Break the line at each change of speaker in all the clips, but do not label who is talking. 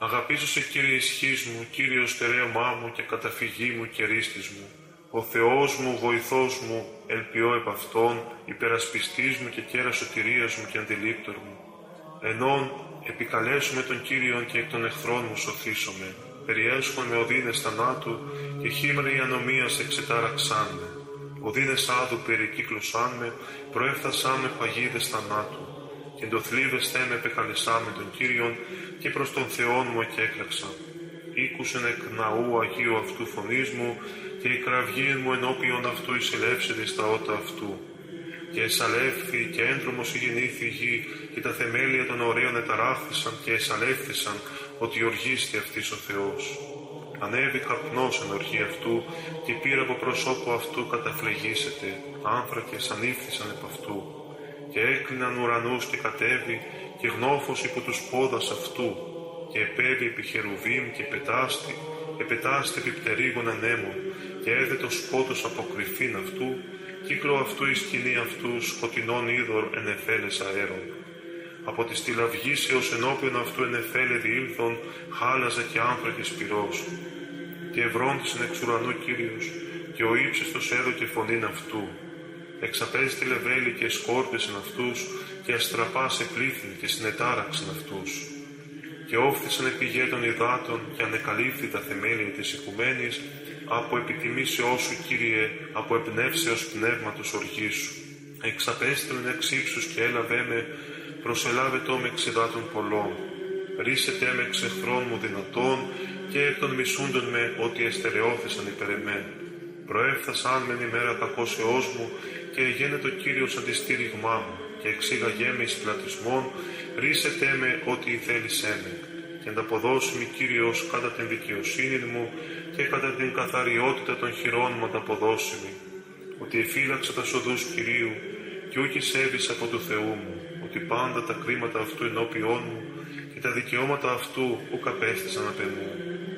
Αγαπήσω σε Κύριε ισχύς μου, Κύριε στερέωμά μου και καταφυγή μου και ρίστης μου. Ο Θεός μου, βοηθός μου, ελπιώ επ' Αυτόν, υπερασπιστής μου και κέρας σωτηρίας μου και αντιλήπτορ μου. Ενών επικαλέσουμε τον Κύριον και εκ των εχθρών μου σωθήσομαι. Περιέσχον με οδύνες θανάτου και χήμερη ανομίας εξετάραξάν με. Οδύνες άδου περικύκλωσάν με, προέφθασάν με παγίδες θανάτου. Και το θλίβες θέ με επεκαλεσάμε τον Κύριον και προς τον Θεόν μου εκέκλαξα. Ήκουσεν εκ ναού Αγίου αυτού φωνής μου και η κραυγή μου ενώπιον αυτού εισελεύσεται στα ότα αυτού. Και εσαλεύθη και έντρομος γεννήθη η γη και τα θεμέλια των ωραίων εταράχθησαν και εσαλεύθησαν ότι οργίστη αυτής ο Θεός. Ανέβη καπνός εν οργή αυτού και πήρα από προσώπου αυτού καταφλεγήσετε, άνθρακες ανήφθησαν επ' αυτού. Και έκλειναν ουρανούς και κατέβη και γνώφος υπό τους πόδας αυτού και επέβη επί χερουβίμ και πετάστη, επετάστη επί πτερίγων ανέμων και έδε το σκότος από κρυφήν αυτού, κύκλο αυτού η σκηνή αυτού σκοτεινών είδωρ ενεφέλες αέρων. Από τη στυλαυγής έως ενώπιον αυτού ενεφέλε διήλθον, χάλαζε και άνθρακες πυρός. Και ευρώντησεν εξ ουρανού Κύριος, και ο ύψιστος έδωκε φωνήν αυτού. Εξαπέζει τη λεβέλη και σκόρπισεν αυτούς, και αστραπά σε πλήθη και συνετάραξεν αυτούς. Και όφθησαν επί των υδάτων και ανεκαλύφθη τα θεμέλια της οικουμένης, από επιτιμήσεώ σου, Κύριε, από εμπνεύσεως πνεύματος οργής Εξαπέστειλεν εξ ύψους και έλαβέ με, προσελάβε το με ξεδάτων πολλών. Ρίσετε με εξ εχθρών μου δυνατών και εκ των μισούντων με ότι εστερεώθησαν υπέρ εμέ. Προέφθασαν μεν ημέρα κακώσεώς μου και γένε το Κύριος αντιστήριγμά μου και εξήγαγέ με εις πλατισμόν, ρίσετε με ότι θέλησέ με και ανταποδώσει με Κύριος κατά την δικαιοσύνη μου και κατά την καθαριότητα των χειρών μου ανταποδώσει ότι εφύλαξα τα σοδούς Κυρίου και ούκη σέβησα από του Θεού μου, ότι πάντα τα κρίματα αυτού ενώπιόν μου και τα δικαιώματα αυτού ουκ απέστησαν απ' εμού,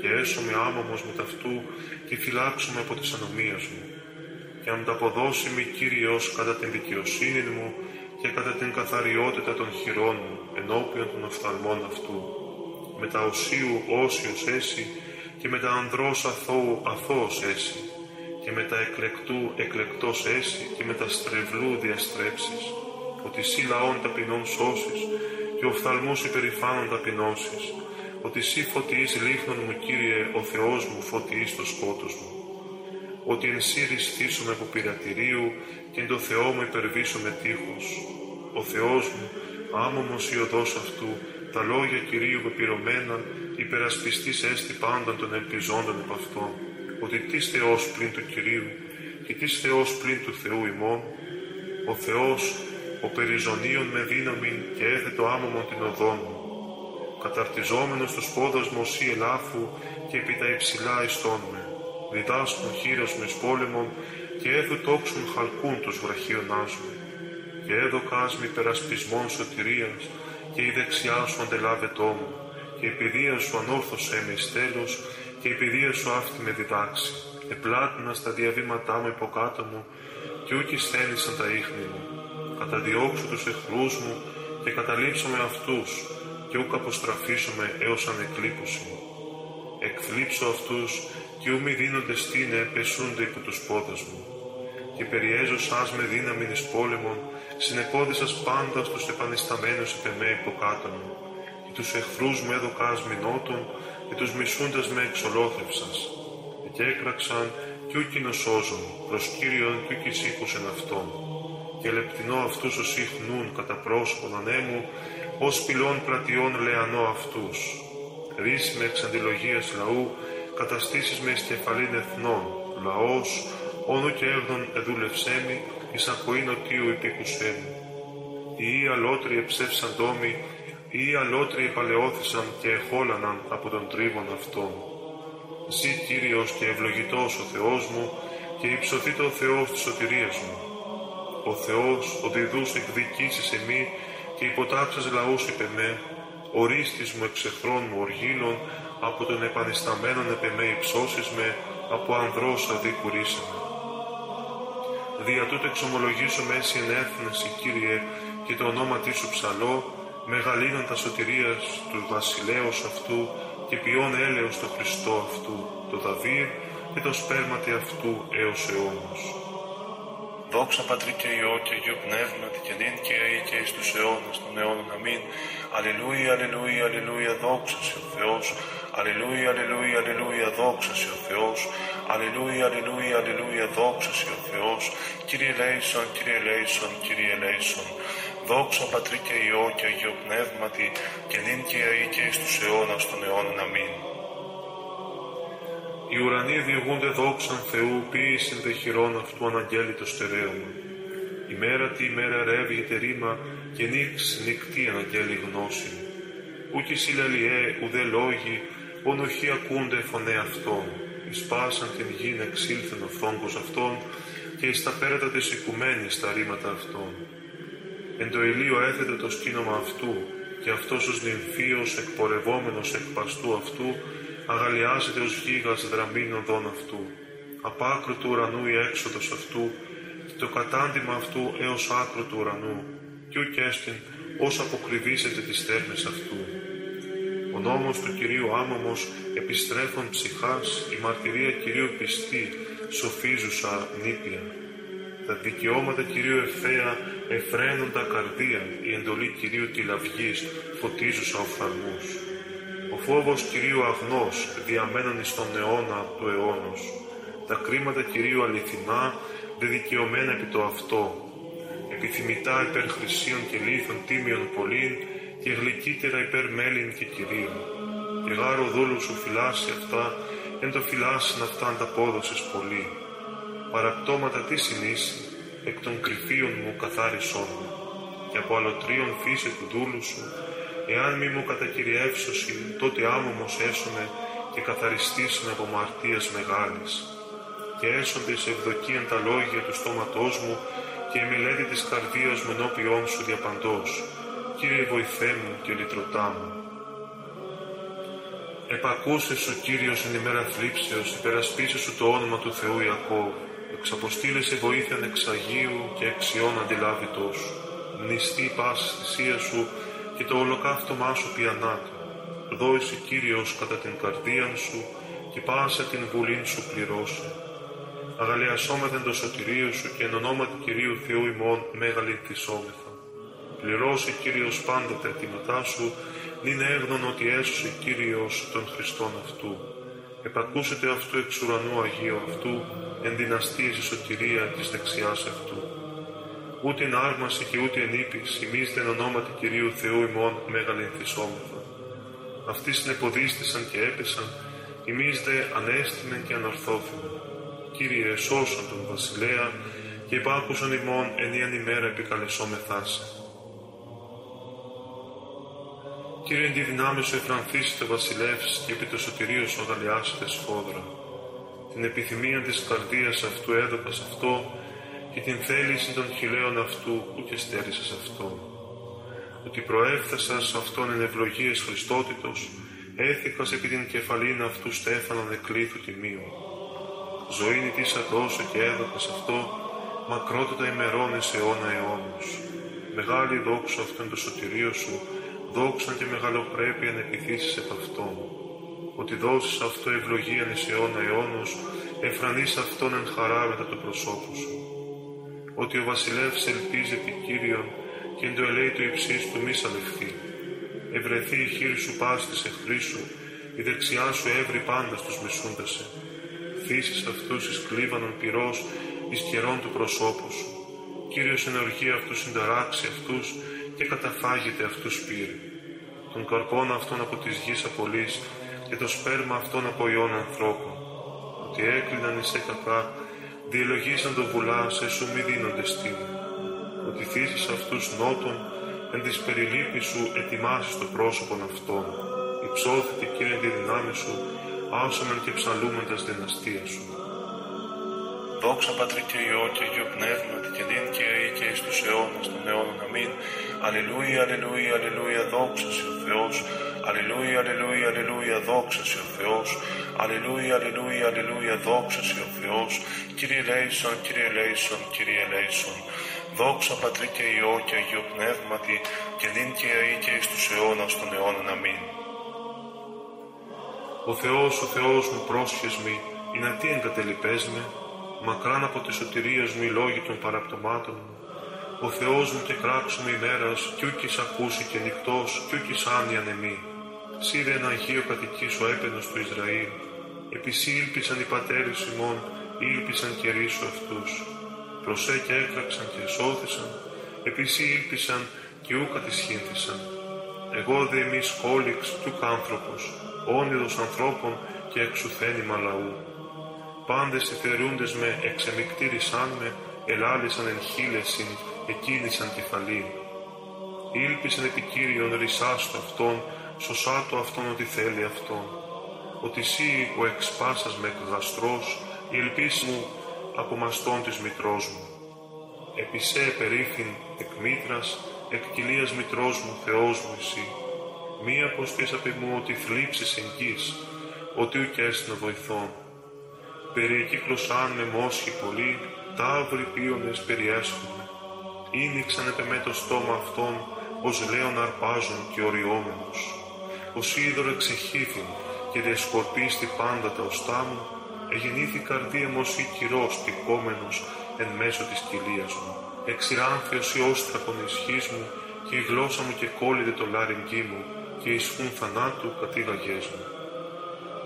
και έσωμαι άμαμος με ταυτού και φυλάξουμε από τις ανομίας μου, και αν τα αποδώσει με Κύριος κατά την δικαιοσύνη μου και κατά την καθαριότητα των χειρών μου ενώπιον των οφθαλμών αυτού. Με τα οσίου όσιος έσυ και με τα ανδρός αθώου αθώος έσυ και με τα εκλεκτού εκλεκτός έσυ και με τα στρεβλού διαστρέψεις, ότι σύ λαών ταπεινών σώσεις και οφθαλμούς υπερηφάνων ταπεινώσεις, ότι σύ φωτιείς λίχνον μου Κύριε ο Θεός μου φωτιείς το σκότος μου, ότι εν σύ ριστήσουμε από πειρατηρίου και εν το Θεό μου υπερβήσω με τείχος. Ο Θεός μου, άμωμος η οδός αυτού, τα λόγια Κυρίου πεπυρωμένα, υπερασπιστής έστι πάντων των ελπιζόντων επ' αυτόν, ότι τίς Θεός πλην του Κυρίου και τίς Θεός πλην του Θεού ημών, ο Θεός, ο περιζωνίων με δύναμη και έθετο άμωμον την οδόν μου, καταρτιζόμενος τους πόδας μου οσί ελάφου και επί τα υψηλά ιστών με, διδάσκουν χείρος μες πόλεμον και έδω τόξουν χαλκούν τους βραχίωνάς μου, και έδω κάσμη περασπισμών σωτηρίας και η δεξιά σου αντελάβετό μου, και η παιδεία σου ανόρθωσέ με εις τέλος, και η παιδεία σου αυτή με διδάξει. Επλάτηνα στα διαβήματά μου υποκάτω μου, και ούκη στέλνησαν τα ίχνη μου. Καταδιώξω τους εχθρούς μου και καταλήψω με αυτούς, και ούκ αποστραφήσω με έως ανεκλήπωση μου. Εκθλίψω αυτούς και ου μη δίνονται στήνε πεσούνται υπό τους πόδες μου. Και περιέζω σας με δύναμη εις πόλεμον, συνεπόδισας πάντα στους επανισταμένους επ' εμέ υποκάτω μου. Και τους εχθρούς μου έδωκας μηνότων, και τους μισούντας με εξολόθευσας. Και έκραξαν κι ούκινο σώζον, προς Κύριον κι ούκι σήκουσεν αυτόν. Και λεπτινό αυτούς ως ηχνούν κατά πρόσωπον ανέμου, ως πυλών πλατιών λεανό αυτούς. Ρίση με εξαντιλογίας λαού, καταστήσεις με εστιαφαλήν εθνών, λαός, όνου και έβδον εδούλευσέμι, εις ακοήν οτίου υπήκουσέμι. Οι ή αλότροι εψεύσαν τόμοι, οι ή αλότροι επαλαιώθησαν και εχόλαναν από τον τρίβον αυτόν. Ζή Κύριος και ευλογητός ο Θεός μου, και υψωθεί το Θεός της σωτηρίας μου. Ο Θεός, ο διδούς εκδικήσεις εμεί, και υποτάξας λαούς υπ' εμέ, ορίστης μου εξεχθρών μου οργήλων, από τον επανισταμένον επ' εμέ υψώσεις με, από ανδρός αδίκου ρίσαμε. Δια τούτο εξομολογήσω μέση εν έθνεση, Κύριε, και το όνομα σου ψαλώ, μεγαλύνοντα σωτηρίας του βασιλέως αυτού και ποιόν έλεος το Χριστό αυτού, το Δαβίδ και το σπέρματι αυτού έως αιώνος.
Δόξα Πατρί και Υιό και Υιό Πνεύματι και νυν και αεί και εις τους αιώνας των αιώνων. Αμήν. Αλληλούια, αλληλούια, αλληλούια, δόξα σε ο Θεός. Αλληλούια, αλληλούια, αλληλούια, δόξα σε ο Θεός. Αλληλούια, αλληλούια, αλληλούια, δόξα σε ο Θεός. Κύριε Λέησον, Κύριε Λέησον, Κύριε Λέησον. Δόξα Πατρί και Υιό και Υιό Πνεύματι και νυν και αεί και εις τους αιώνας των αιώνων. Αμήν.
Οι ουρανοί διηγούνται δόξαν Θεού, ποιησιν δε χειρών αυτού αναγγέλει το στερέωμα. Η μέρα τη ημέρα ρεύγεται ρήμα και νύξ νυχτή αναγγέλει γνώση. Ούκη συλλαλιέ ουδέ λόγοι, ονοχοί ακούνται φωνέ αυτών. Εισπάσαν την γην εξήλθεν ο φθόγκος αυτών και εις τα πέρατα της οικουμένης τα ρήματα αυτών. Εν το ηλίο έθετε το σκήνομα αυτού και αυτός ως νυμφίος εκπορευόμενος εκ παστού αυτού αγαλιάζεται ως γίγας δραμήν οδόν αυτού. Απ' άκρου του ουρανού η έξοδος αυτού και το κατάντημα αυτού έως άκρου του ουρανού κι ουκ έστιν ως αποκριβήσεται τις θέρμες αυτού. Ο νόμος του Κυρίου άμαμος επιστρέφων ψυχάς, η μαρτυρία Κυρίου πιστή, σοφίζουσα νήπια. Τα δικαιώματα Κυρίου ευθέα εφραίνοντα καρδία, η εντολή Κυρίου τυλαυγής, φωτίζουσα οφθαλμούς. Ο φόβος Κυρίου αγνός, διαμένων εις τον αιώνα του αιώνος. Τα κρίματα Κυρίου αληθινά, δικαιωμένα επί το αυτό. Επιθυμητά υπέρ χρυσίων και λίθων τίμιων πολλήν και γλυκύτερα υπέρ μέλιν και Κυρίων. Και γάρο δούλου σου φυλάσει αυτά, εν το φυλάσσιν αυτά ανταπόδοσες πολύ. Παραπτώματα τι συνήσει, εκ των κρυφίων μου καθάρισόν μου, και από αλωτρίων φύσε του δούλου σου, Εάν μη μου κατακυριεύσωσιν, τότε άμωμος έσωνε και καθαριστήσουν από μαρτίας μεγάλης. Και έσονται σε ευδοκίαν τα λόγια του στόματός μου και η μελέτη της καρδίας μου ενώπιόν σου διαπαντός. Κύριε βοηθέ μου και λυτρωτά μου. Επακούσες ο Κύριος εν ημέρα θλίψεως, υπερασπίσε σου το όνομα του Θεού Ιακώβ, εξαποστήλεσαι βοήθειαν εξ Αγίου και εξιών αντιλάβητός σου. Μνηστή πάση θυσία σου και το ολοκαύτωμά σου πιανάτο. Δώησε Κύριος κατά την καρδίαν σου και πάσα την βουλήν σου πληρώσε. Αγαλιασόμεθεν το σωτηρίο σου και εν ονόματι Κυρίου Θεού ημών μέγαλη θυσόμεθα. Πληρώσε Κύριος πάντα τα αιτήματά σου, νυν έγνων ότι έσωσε Κύριος των Χριστών αυτού. Επακούσετε αυτού εξ ουρανού Αγίου αυτού, εν δυναστείες η σωτηρία της δεξιάς αυτού ούτε εν άρμαση και ούτε εν ύπης, εμείς εν ονόματι Κυρίου Θεού ημών μέγαλη ενθυσόμεθα. Αυτοί συνεποδίστησαν και έπεσαν, εμείς δε ανέστημεν και αναρθώθημε. Κύριε, σώσον τον βασιλέα και υπάκουσαν ημών ενίαν ημέρα επικαλεσόμεθά σε. Κύριε, εν τη δυνάμει σου εφρανθήσετε βασιλεύς και επί το σωτηρίο σου αγαλιάσετε σφόδρα. Την επιθυμία της καρδίας αυτού έδωκας αυτό και την θέληση των χιλέων αυτού που και στέρισες αυτόν. Ότι προέφθασας αυτόν εν ευλογίες Χριστότητος, έθικας επί την κεφαλήν αυτού στέφανον εκλήθου τιμίου. Ζωήν της τόσο και έδωκας αυτό, μακρότητα ημερών εις αιώνα αιώνους. Μεγάλη δόξα αυτόν το σωτηρίο σου, δόξαν και μεγαλοπρέπεια να επιθύσεις επ' αυτόν. Ότι δώσεις αυτό ευλογίαν εις αιώνα αιώνους, εφρανείς αυτόν εν χαρά μετά το προσώπου σου ότι ο βασιλεύς ελπίζει επί Κύριον και εν το ελέη του υψής του μη σαλεχθεί. Ευρεθεί η χείρη σου πάστη εχθρής σου, η δεξιά σου έβρι πάντα στους μισούντασε. Θύσεις αυτούς εις κλίβανον πυρός, εις καιρών του προσώπου σου. Κύριος εν οργή αυτούς συνταράξει αυτούς και καταφάγεται αυτούς πύρη. Τον καρπόν αυτών από της γης απολύς και το σπέρμα αυτών από ιών ανθρώπων. Ότι έκλειναν εις κακά διελογίσαν το βουλά σε σου μη δίνονται στήλη. Ότι θύσεις αυτούς νότων, εν της περιλήπης σου ετοιμάσεις το πρόσωπον αυτών. Υψώθητη Κύριε τη δυνάμει σου, άσομεν και ψαλούμεν τας δυναστείας σου.
Δόξα Πατρί και Υιό και Υιό Πνεύματι και νυν και αεί και εις τους αιώνας των αιώνων. Αμήν. Αλληλούια, αλληλούια, αλληλούια, δόξα σε ο Θεός. Αλληλούια, αλληλούια, αλληλούια, δόξα σε ο Θεός. Αλληλούια, αλληλούια, αλληλούια, δόξα σε ο Θεός. Κύριε Λέησον, Κύριε Λέησον, Κύριε Λέησον. Δόξα Πατρί και Υιό και Αγίο Πνεύματι, και νυν και αεί και εις τους αιώνας των αιώνων. Αμήν.
Ο Θεός, ο Θεός μου πρόσχες μη, είναι τι εγκατελειπές με, μακράν από τη σωτηρίας μου οι λόγοι των παραπτωμάτων μου. Ο Θεός μου και κράξουμε ημέρας, κι ούκης ακούσει και νυχτός, κι ούκης άνοιαν εμή. Σύρε ένα Αγίο κατοικής ο έπαινος του Ισραήλ. Επισή ήλπισαν οι πατέρες ημών, ήλπισαν και ρίσου αυτούς. Προσέ και έκραξαν και εσώθησαν, επισή ήλπισαν και ούκα κατησχύνθησαν. Εγώ δε εμείς κόλιξ κι ούκ άνθρωπος, όνειδος ανθρώπων και εξουθένημα λαού. Πάντες θερούντες με εξεμικτήρισαν με, ελάλησαν εν χίλεσιν, εκίνησαν κεφαλή. Ήλπισαν επί Κύριον ρισάστο αυτόν, σωσάτο αυτόν ότι θέλει αυτόν. Ότι εσύ ο εξπάσας με γαστρός, η ελπίς μου από μαστών της μητρός μου. Επισέ περίφην εκ μήτρας, εκ κοιλίας μητρός μου, Θεός μου εσύ. Μη αποστείς απ' μου ότι θλίψεις εγγύς, ότι ουκ έστεινε βοηθών. Περιεκύκλωσαν με μόσχη πολύ, ταύροι πίονες περιέσχομαι. Ήνιξαν επ' με το στόμα αυτών, ως λέον αρπάζουν και οριόμενος. Ως είδωρο εξεχήθην και διασκορπίστη πάντα τα οστά μου, εγεννήθη καρδία μου ως ή κυρός τυπώμενος εν μέσω της κοιλίας μου. Εξηράνθιος η όστρακον ισχύς μου και η γλώσσα μου και κόλληδε το λάριγγί μου και ισχούν θανάτου κατήγαγές μου.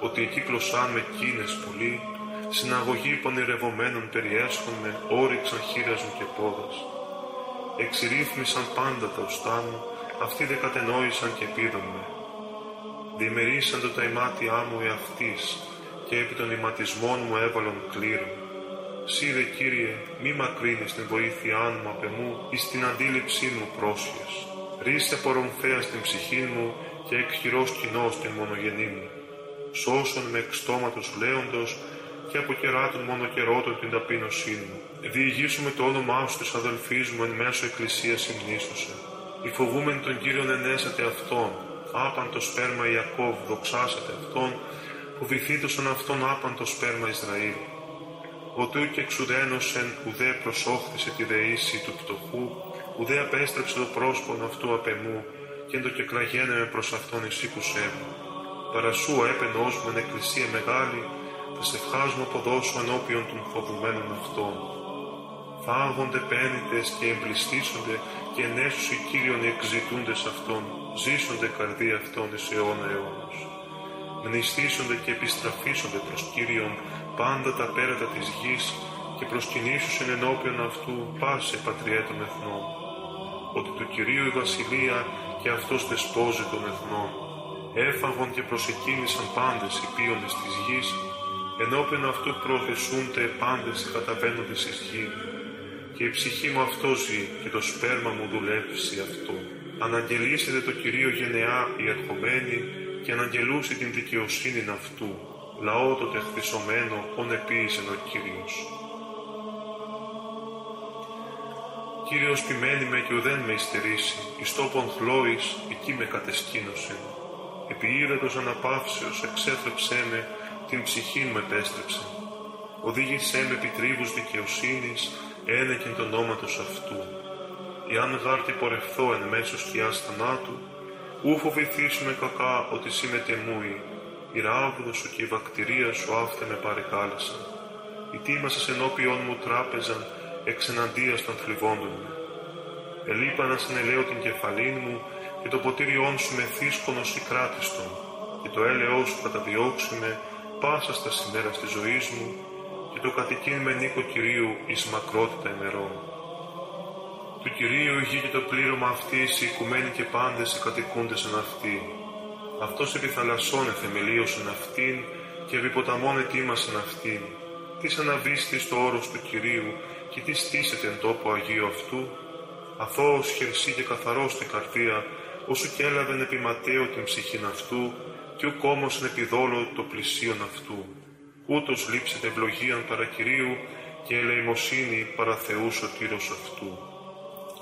Ότι εκύκλωσάν με κίνες πολύ, συναγωγή πονηρευομένων περιέσχων με όριξαν χείρας μου και πόδας. Εξηρύθμισαν πάντα τα ουστά μου, αυτοί δε κατενόησαν και πήδον με. Διμερίσαντο τα ημάτια μου εαυτής, και επί των ηματισμών μου έβαλον κλήρων. Σύρε Κύριε, μη μακρύνεις την βοήθειά μου απ' εμού εις την αντίληψή μου πρόσχες. Ρίστε πορομφαία στην ψυχή μου και εκχειρός κοινός στην μονογενή μου. Σώσον με εκ στόματος λέοντος και από κεράτων μονοκερότων την ταπείνωσή μου. Διηγήσουμε το όνομά σου της αδελφής μου εν μέσω εκκλησίας συμνήσωσε. Η φοβούμενη τον Κύριον ενέσατε αυτόν, άπαντο σπέρμα Ιακώβ δοξάσατε αυτόν, που βυθίτωσαν αυτόν άπαντο σπέρμα Ισραήλ. Ο και εξουδένωσεν ουδέ προσόχθησε τη δεήση του πτωχού, ουδέ απέστρεψε το πρόσωπον αυτού απεμού, και εν το κεκλαγένε με προς αυτόν εισήκουσέ μου. Παρασού έπαινος μου εν εκκλησία μεγάλη, θα σε μου αποδώσω ενώπιον των φοβουμένων αυτών. Φάγονται πένιτες και εμπληστήσονται και ενέσουσι Κύριον εξητούντες αυτών, ζήσονται καρδία αυτών εις αιώνα αιώνος μνηστήσονται και επιστραφίσονται προς Κύριον πάντα τα πέρατα της γης και προσκυνήσουσιν ενώπιον αυτού πάσε πατριέ των εθνών. Ότι του Κυρίου η βασιλεία και αυτός δεσπόζει των εθνών. Έφαγον και προσεκίνησαν πάντες οι πίονες της γης, ενώπιον αυτού προωθησούνται πάντες οι καταβαίνοντες εις γη. Και η ψυχή μου αυτό ζει και το σπέρμα μου δουλεύσει αυτό. Αναγγελίσετε το Κυρίο γενεά η ερχομένη και αναγγελούσε την δικαιοσύνη αυτού, λαό το τεχθισωμένο, ον επίησεν ο Κύριος. Κύριος ποιμένη με και ουδέν με υστερήσει, εις τόπον χλώης, εκεί με κατεσκήνωσε. Επί ύδατος αναπαύσεως εξέθρεψέ με, την ψυχή μου επέστρεψε. Οδήγησέ με επί τρίβους δικαιοσύνης, ένεκεν τον όματος αυτού. Εάν γάρτη πορευθώ εν μέσω σκιάς θανάτου, Ού φοβηθήσουμε κακά ότι σύ μετεμούει, η ράβδο σου και η βακτηρία σου αύτε με παρεκάλεσαν. Οι τίμασες ενώπιον μου τράπεζαν εξ εναντίας των θλιβόντων μου. Ελείπανας συνελέω την κεφαλήν μου και το ποτήριόν σου με θύσκονος ή κράτιστον και το έλεό σου καταδιώξει με πάσα στα σημέρα της ζωής μου και το κατοικήν με νίκο Κυρίου εις μακρότητα ημερών. Του Κυρίου η γη και το πλήρωμα αυτής, οι οικουμένοι και πάντες οι κατοικούντες εν αυτή. Αυτός επί θαλασσών εθεμελίωσεν αυτήν και επί ποταμών ετοίμασεν αυτήν. Τι αναβίστης στο όρος του Κυρίου και τι στήσετε εν τόπο Αγίου αυτού. Αθώος χερσί και καθαρός την καρδία, όσο και έλαβεν επί Ματέο την ψυχήν αυτού και ουκ όμως εν επιδόλο το πλησίον αυτού. Ούτως λείψετε ευλογίαν παρά Κυρίου και ελεημοσύνη παρά Θεούς σωτήρος αυτού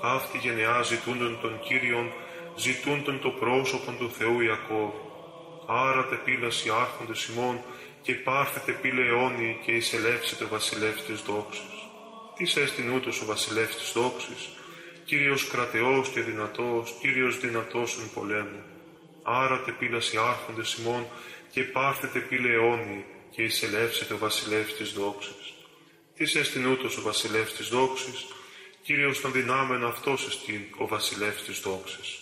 αυτοί γενεά ζητούντον τον Κύριον, ζητούντον το πρόσωπον του Θεού Ιακώβ. Άρα πύλας οι άρχοντες ημών και πάρθετε πύλε αιώνιοι και εισελεύσετε βασιλεύς της δόξης. Τις έστειν ούτως ο βασιλεύς της δόξης, Κύριος κρατεός και δυνατός, Κύριος δυνατός εν πολέμου. Άρα πύλας οι άρχοντες ημών και πάρθετε πύλε αιώνιοι και εισελεύσετε ο βασιλεύς της δόξης. Τις έστειν ούτως ο βασιλεύς της δόξης, Κύριος των δυνάμεων αυτός εστίν ο βασιλεύς της δόξης.